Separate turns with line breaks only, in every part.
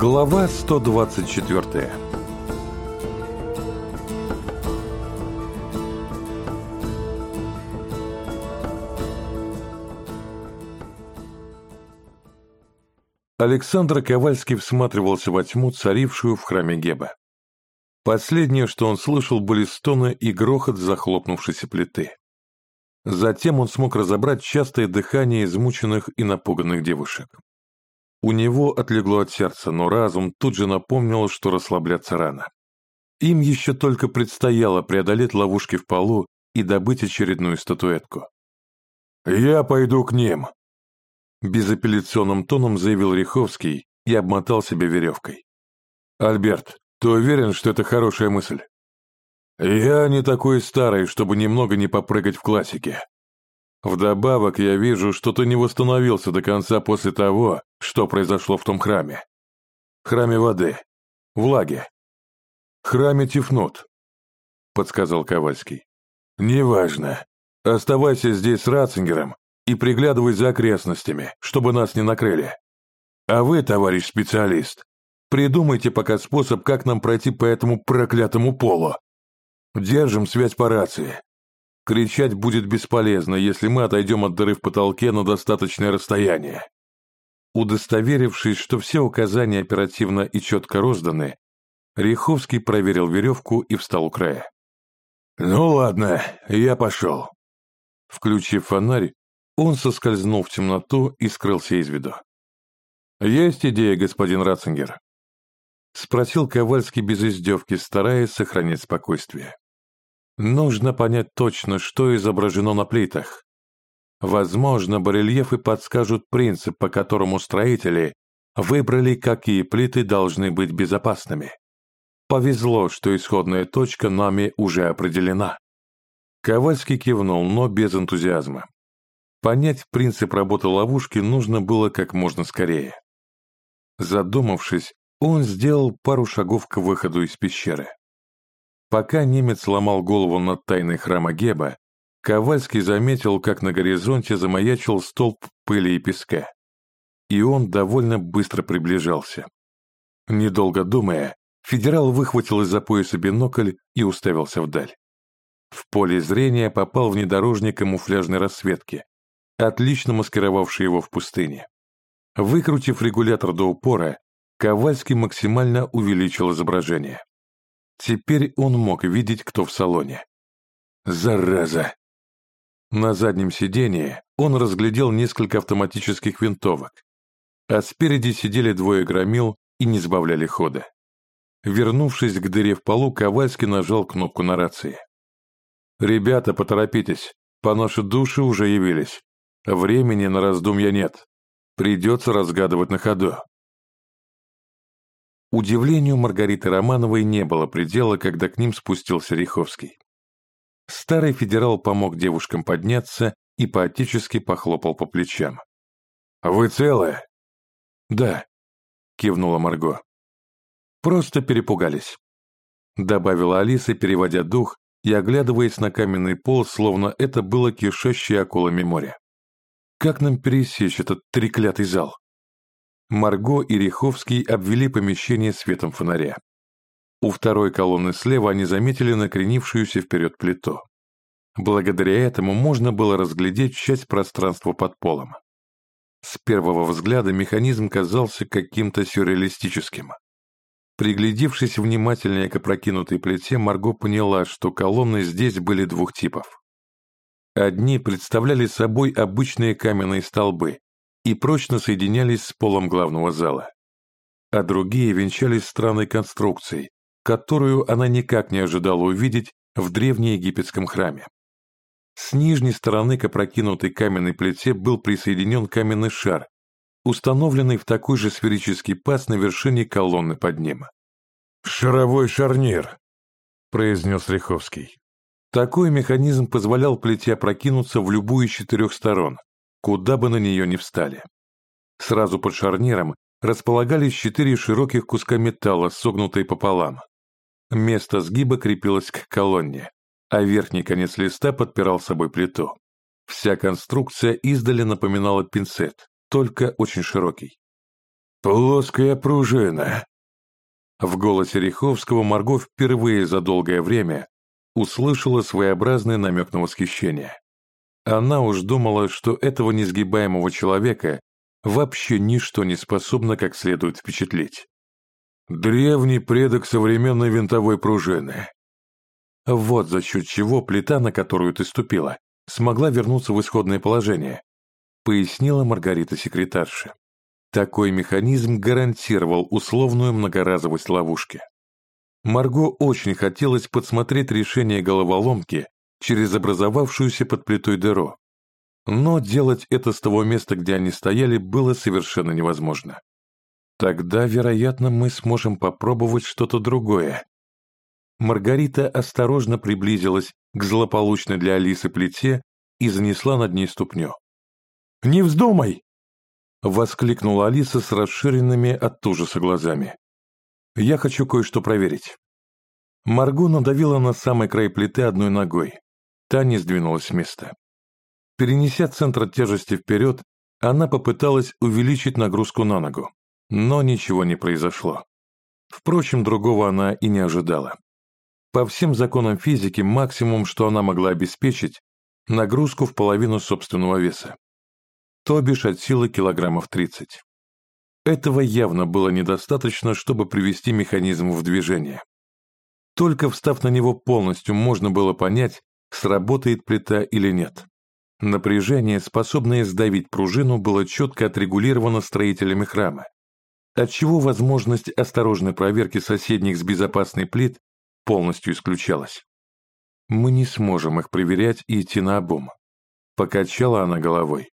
Глава 124 Александр Ковальский всматривался во тьму, царившую в храме Геба. Последнее, что он слышал, были стоны и грохот захлопнувшейся плиты. Затем он смог разобрать частое дыхание измученных и напуганных девушек. У него отлегло от сердца, но разум тут же напомнил, что расслабляться рано. Им еще только предстояло преодолеть ловушки в полу и добыть очередную статуэтку. «Я пойду к ним», Безапелляционным тоном заявил Риховский и обмотал себя веревкой. «Альберт, ты уверен, что это хорошая мысль?» «Я не такой старый, чтобы немного не попрыгать в классике. Вдобавок я вижу, что ты не восстановился до конца после того, что произошло в том храме. Храме воды, влаги. Храме Тифнут», — подсказал Ковальский. «Неважно. Оставайся здесь с Ратцингером и приглядывай за окрестностями, чтобы нас не накрыли. А вы, товарищ специалист, придумайте пока способ, как нам пройти по этому проклятому полу. Держим связь по рации. Кричать будет бесполезно, если мы отойдем от дыры в потолке на достаточное расстояние. Удостоверившись, что все указания оперативно и четко розданы, Риховский проверил веревку и встал у края. «Ну ладно, я пошел». Включив фонарь, он соскользнул в темноту и скрылся из виду. «Есть идея, господин Ратцингер?» Спросил Ковальский без издевки, стараясь сохранять спокойствие. «Нужно понять точно, что изображено на плитах. Возможно, барельефы подскажут принцип, по которому строители выбрали, какие плиты должны быть безопасными. Повезло, что исходная точка нами уже определена». Ковальский кивнул, но без энтузиазма. Понять принцип работы ловушки нужно было как можно скорее. Задумавшись, он сделал пару шагов к выходу из пещеры. Пока немец ломал голову над тайной храма Геба, Ковальский заметил, как на горизонте замаячил столб пыли и песка. И он довольно быстро приближался. Недолго думая, федерал выхватил из-за пояса бинокль и уставился вдаль. В поле зрения попал внедорожник камуфляжной расцветки, отлично маскировавший его в пустыне. Выкрутив регулятор до упора, Ковальский максимально увеличил изображение. Теперь он мог видеть, кто в салоне. Зараза! На заднем сидении он разглядел несколько автоматических винтовок, а спереди сидели двое громил и не сбавляли хода. Вернувшись к дыре в полу, Ковальский нажал кнопку на рации. «Ребята, поторопитесь, по нашей душе уже явились. Времени на раздумья нет. Придется разгадывать на ходу. Удивлению Маргариты Романовой не было предела, когда к ним спустился Риховский. Старый федерал помог девушкам подняться и поотечески похлопал по плечам. «Вы целы?» «Да», — кивнула Марго. «Просто перепугались», — добавила Алиса, переводя дух и оглядываясь на каменный пол, словно это было кишащее акулами море. Как нам пересечь этот треклятый зал? Марго и Риховский обвели помещение светом фонаря. У второй колонны слева они заметили накренившуюся вперед плиту. Благодаря этому можно было разглядеть часть пространства под полом. С первого взгляда механизм казался каким-то сюрреалистическим. Приглядевшись внимательнее к опрокинутой плите, Марго поняла, что колонны здесь были двух типов. Одни представляли собой обычные каменные столбы и прочно соединялись с полом главного зала, а другие венчались странной конструкцией, которую она никак не ожидала увидеть в древнеегипетском храме. С нижней стороны к опрокинутой каменной плите был присоединен каменный шар, установленный в такой же сферический паз на вершине колонны под ним. «Шаровой шарнир», — произнес Риховский. Такой механизм позволял плите опрокинуться в любую из четырех сторон, куда бы на нее ни встали. Сразу под шарниром располагались четыре широких куска металла, согнутые пополам. Место сгиба крепилось к колонне, а верхний конец листа подпирал собой плиту. Вся конструкция издали напоминала пинцет, только очень широкий. «Плоская пружина». В голосе Риховского Марго впервые за долгое время услышала своеобразный намек на восхищение. Она уж думала, что этого несгибаемого человека вообще ничто не способно как следует впечатлить. Древний предок современной винтовой пружины. Вот за счет чего плита, на которую ты ступила, смогла вернуться в исходное положение, пояснила Маргарита секретарша. Такой механизм гарантировал условную многоразовость ловушки. Марго очень хотелось подсмотреть решение головоломки через образовавшуюся под плитой дыру. Но делать это с того места, где они стояли, было совершенно невозможно. Тогда, вероятно, мы сможем попробовать что-то другое. Маргарита осторожно приблизилась к злополучной для Алисы плите и занесла над ней ступню. «Не вздумай!» — воскликнула Алиса с расширенными от ужаса глазами. «Я хочу кое-что проверить». Марго надавила на самый край плиты одной ногой. Та не сдвинулась с места. Перенеся центр тяжести вперед, она попыталась увеличить нагрузку на ногу. Но ничего не произошло. Впрочем, другого она и не ожидала. По всем законам физики максимум, что она могла обеспечить, нагрузку в половину собственного веса. То бишь от силы килограммов 30. Этого явно было недостаточно, чтобы привести механизм в движение. Только встав на него полностью, можно было понять, сработает плита или нет. Напряжение, способное сдавить пружину, было четко отрегулировано строителями храма отчего возможность осторожной проверки соседних с безопасной плит полностью исключалась. «Мы не сможем их проверять и идти на обум», — покачала она головой.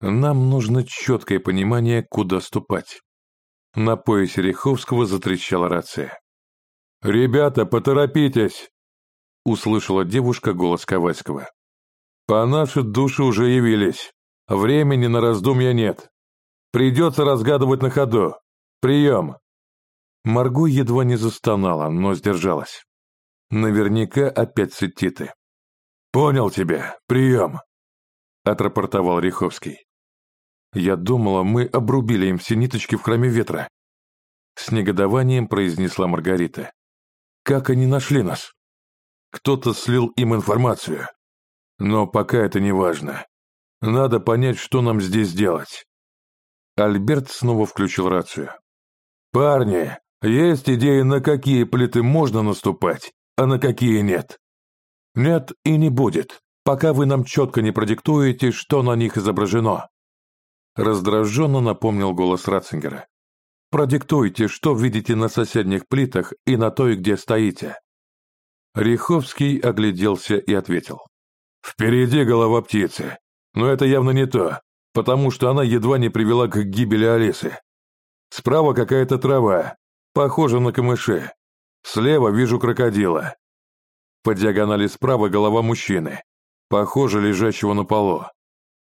«Нам нужно четкое понимание, куда ступать». На поясе Риховского затрещала рация. «Ребята, поторопитесь!» — услышала девушка голос Ковальского. «По нашей душе уже явились. Времени на раздумья нет. Придется разгадывать на ходу. «Прием!» Марго едва не застонала, но сдержалась. Наверняка опять цититы. «Понял тебя. Прием!» отрапортовал Риховский. «Я думала, мы обрубили им все ниточки в храме ветра». С негодованием произнесла Маргарита. «Как они нашли нас?» «Кто-то слил им информацию. Но пока это не важно. Надо понять, что нам здесь делать». Альберт снова включил рацию. «Парни, есть идеи, на какие плиты можно наступать, а на какие нет?» «Нет и не будет, пока вы нам четко не продиктуете, что на них изображено». Раздраженно напомнил голос Ратцингера. «Продиктуйте, что видите на соседних плитах и на той, где стоите». Риховский огляделся и ответил. «Впереди голова птицы, но это явно не то, потому что она едва не привела к гибели Алисы. Справа какая-то трава, похожа на камыши. Слева вижу крокодила. По диагонали справа голова мужчины, похоже лежащего на полу.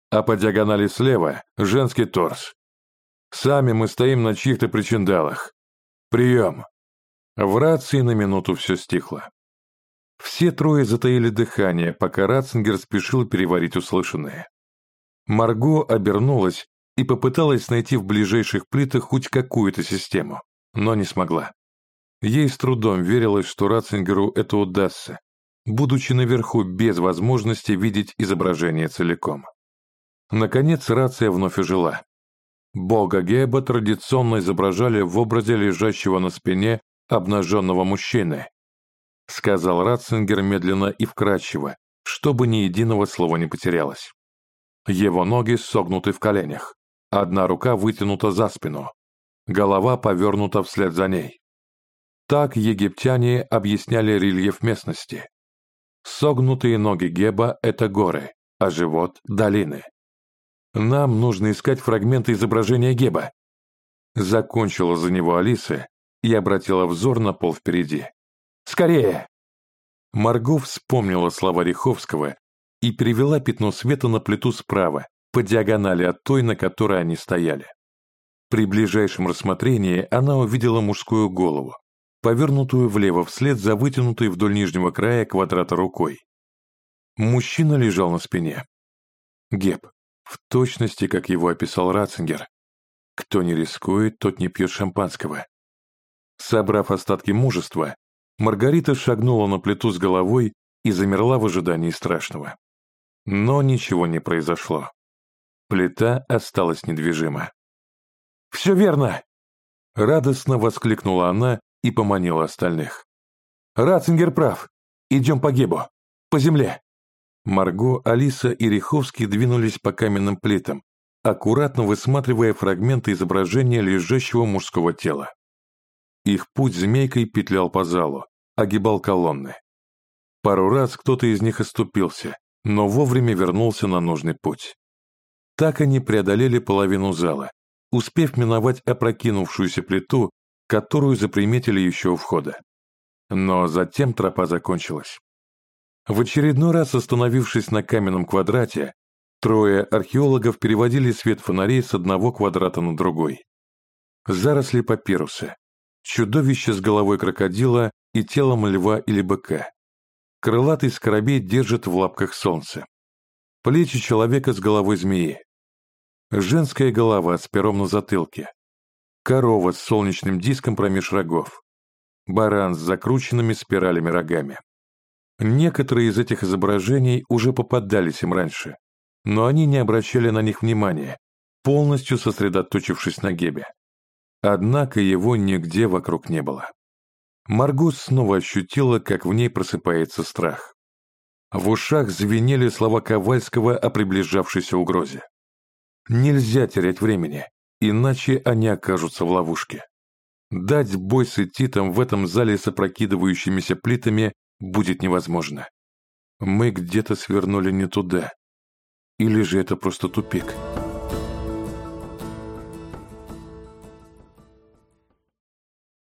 А по диагонали слева женский торс. Сами мы стоим на чьих-то причиндалах. Прием. В рации на минуту все стихло. Все трое затаили дыхание, пока Ратцингер спешил переварить услышанное. Марго обернулась и попыталась найти в ближайших плитах хоть какую-то систему, но не смогла. Ей с трудом верилось, что Ратцингеру это удастся, будучи наверху без возможности видеть изображение целиком. Наконец рация вновь ожила. Бога Геба традиционно изображали в образе лежащего на спине обнаженного мужчины, сказал Ратцингер медленно и вкрадчиво, чтобы ни единого слова не потерялось. Его ноги согнуты в коленях. Одна рука вытянута за спину, голова повернута вслед за ней. Так египтяне объясняли рельеф местности. Согнутые ноги Геба – это горы, а живот – долины. Нам нужно искать фрагменты изображения Геба. Закончила за него Алиса и обратила взор на пол впереди. «Скорее!» Марго вспомнила слова Риховского и перевела пятно света на плиту справа, по диагонали от той, на которой они стояли. При ближайшем рассмотрении она увидела мужскую голову, повернутую влево вслед за вытянутой вдоль нижнего края квадрата рукой. Мужчина лежал на спине. Геб, в точности, как его описал Ратцингер. Кто не рискует, тот не пьет шампанского. Собрав остатки мужества, Маргарита шагнула на плиту с головой и замерла в ожидании страшного. Но ничего не произошло. Плита осталась недвижима. «Все верно!» Радостно воскликнула она и поманила остальных. «Ратцингер прав. Идем по Гебу. По земле!» Марго, Алиса и Риховский двинулись по каменным плитам, аккуратно высматривая фрагменты изображения лежащего мужского тела. Их путь змейкой петлял по залу, огибал колонны. Пару раз кто-то из них оступился, но вовремя вернулся на нужный путь. Так они преодолели половину зала, успев миновать опрокинувшуюся плиту, которую заприметили еще у входа. Но затем тропа закончилась. В очередной раз остановившись на каменном квадрате, трое археологов переводили свет фонарей с одного квадрата на другой. Заросли папируса, чудовище с головой крокодила и телом льва или быка. Крылатый скоробей держит в лапках солнце. Плечи человека с головой змеи. Женская голова с пером на затылке. Корова с солнечным диском промеж рогов. Баран с закрученными спиралями рогами. Некоторые из этих изображений уже попадались им раньше, но они не обращали на них внимания, полностью сосредоточившись на Гебе. Однако его нигде вокруг не было. Маргус снова ощутила, как в ней просыпается страх. В ушах звенели слова Ковальского о приближавшейся угрозе. Нельзя терять времени, иначе они окажутся в ловушке. Дать бой с Этитом в этом зале с опрокидывающимися плитами будет невозможно. Мы где-то свернули не туда. Или же это просто тупик?»